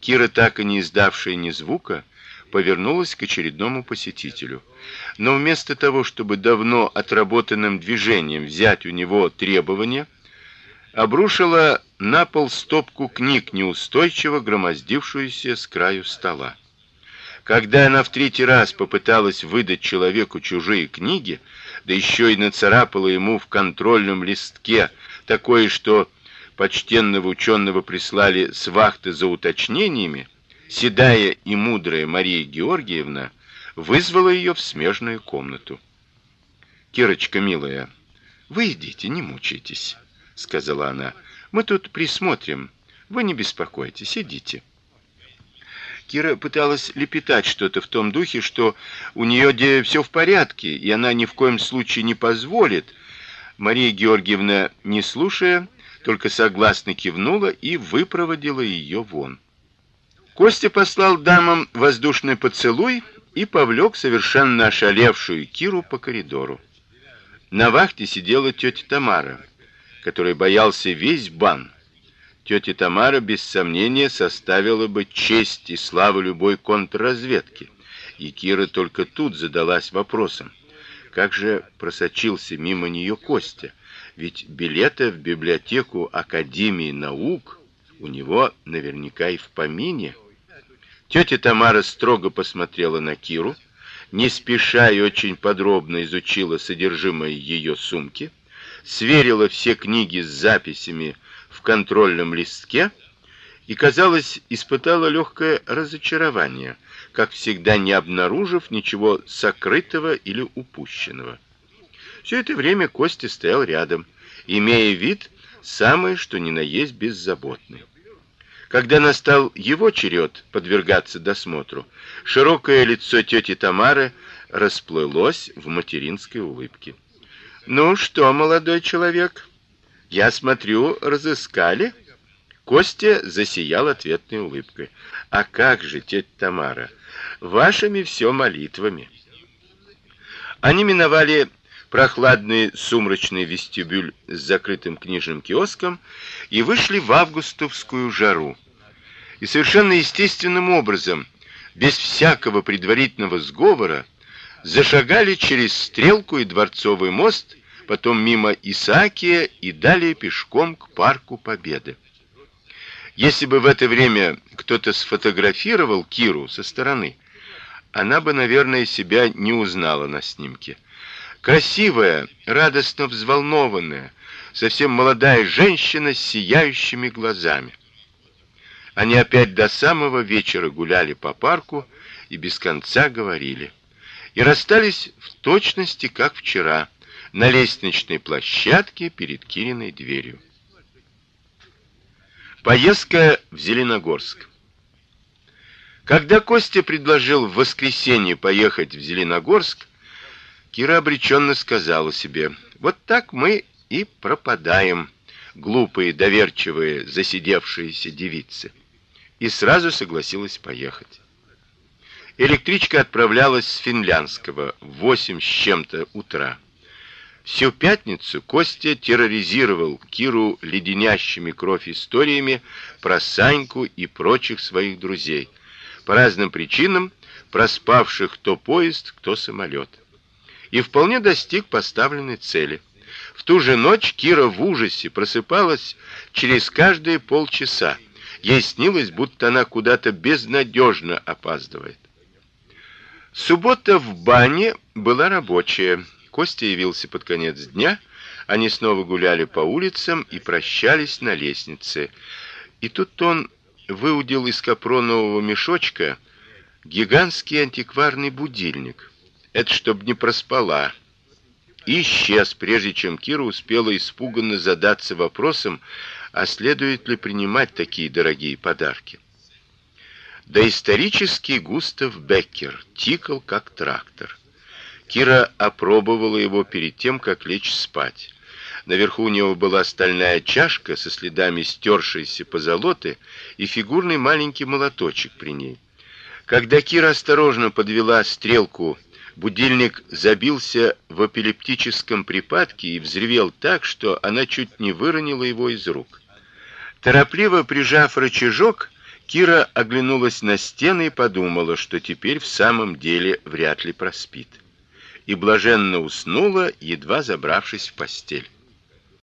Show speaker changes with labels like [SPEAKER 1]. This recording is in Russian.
[SPEAKER 1] Кира, так и не издавшая ни звука, повернулась к очередному посетителю. Но вместо того, чтобы давно отработанным движением взять у него требования, обрушила на пол стопку книг, неустойчиво громоздившуюся с краю стола. Когда она в третий раз попыталась выдать человеку чужие книги, да еще и нацарапала ему в контрольном листке такое, что почтенного ученого прислали с вахты за уточнениями, седая и мудрая Мария Георгиевна вызвала ее в смежную комнату. Кирочка, милая, вы идите, не мучайтесь, сказала она. Мы тут присмотрим. Вы не беспокойтесь, идите. Кира пыталась лепетать что-то в том духе, что у нее все в порядке, и она ни в коем случае не позволит. Мария Георгиевна, не слушая, только согласно кивнула и выпроводила ее вон. Костя послал дамам воздушный поцелуй и повлек совершенно ошалевшую Киру по коридору. На вахте сидела тетя Тамара, которой боялся весь бан. Тетя Тамара без сомнения составила бы честь и славу любой контрразведки. И Кира только тут задалась вопросом: как же просочился мимо нее Костя? Ведь билеты в библиотеку Академии наук у него наверняка и в помине. Тетя Тамара строго посмотрела на Киру, не спеша и очень подробно изучила содержимое ее сумки, сверила все книги с записями в контрольном листке и, казалось, испытала легкое разочарование, как всегда не обнаружив ничего сокрытого или упущенного. Все это время Костя стоял рядом, имея вид самый что ни на есть беззаботный. Когда настал его черед подвергаться досмотру, широкое лицо тети Тамары расплылось в материнской улыбке. Ну что, молодой человек, я смотрю, разыскали? Костя засиял ответной улыбкой. А как же, тетя Тамара, вашими все молитвами. Они миновали прохладный сумрачный вестибюль с закрытым книжным киоском и вышли в августовскую жару. И совершенно естественным образом, без всякого предварительного сговора, зашагали через стрелку и дворцовый мост, потом мимо Исаакия и далее пешком к парку Победы. Если бы в это время кто-то сфотографировал Киру со стороны, она бы, наверное, себя не узнала на снимке. Красивая, радостно взволнованная, совсем молодая женщина с сияющими глазами. Они опять до самого вечера гуляли по парку и без конца говорили. И расстались в точности, как вчера, на лестничной площадке перед Кириной дверью. Поездка в Зеленогорск. Когда Костя предложил в воскресенье поехать в Зеленогорск, Кира обреченно сказала себе: "Вот так мы и пропадаем, глупые, доверчивые, засидевшиеся девицы". И сразу согласилась поехать. Электричка отправлялась с Финляндского в восемь с чем-то утра. Всю пятницу Костя терроризировал Киру леденящими кровь историями про Саньку и прочих своих друзей, по разным причинам проспавших то поезд, то самолет и вполне достиг поставленной цели. В ту же ночь Кира в ужасе просыпалась через каждые полчаса. Ей снилось, будто она куда-то безнадежно опаздывает. Суббота в бане была рабочая. Костя явился под конец дня. Они снова гуляли по улицам и прощались на лестнице. И тут он выудил из капронового мешочка гигантский антикварный будильник. Это чтоб не проспала. И исчез, прежде чем Кира успела испуганно задаться вопросом, а следует ли принимать такие дорогие подарки. Да исторический Густав Беккер тикал как трактор. Кира опробовала его перед тем, как лечь спать. Наверху у него была стальная чашка со следами стершейся позолоты и фигурный маленький молоточек при ней. Когда Кира осторожно подвела стрелку Будильник забился в эпилептическом припадке и взревел так, что она чуть не выронила его из рук. Торопливо прижав рычажок, Кира оглянулась на стены и подумала, что теперь в самом деле вряд ли проспит. И блаженно уснула, едва забравшись в постель.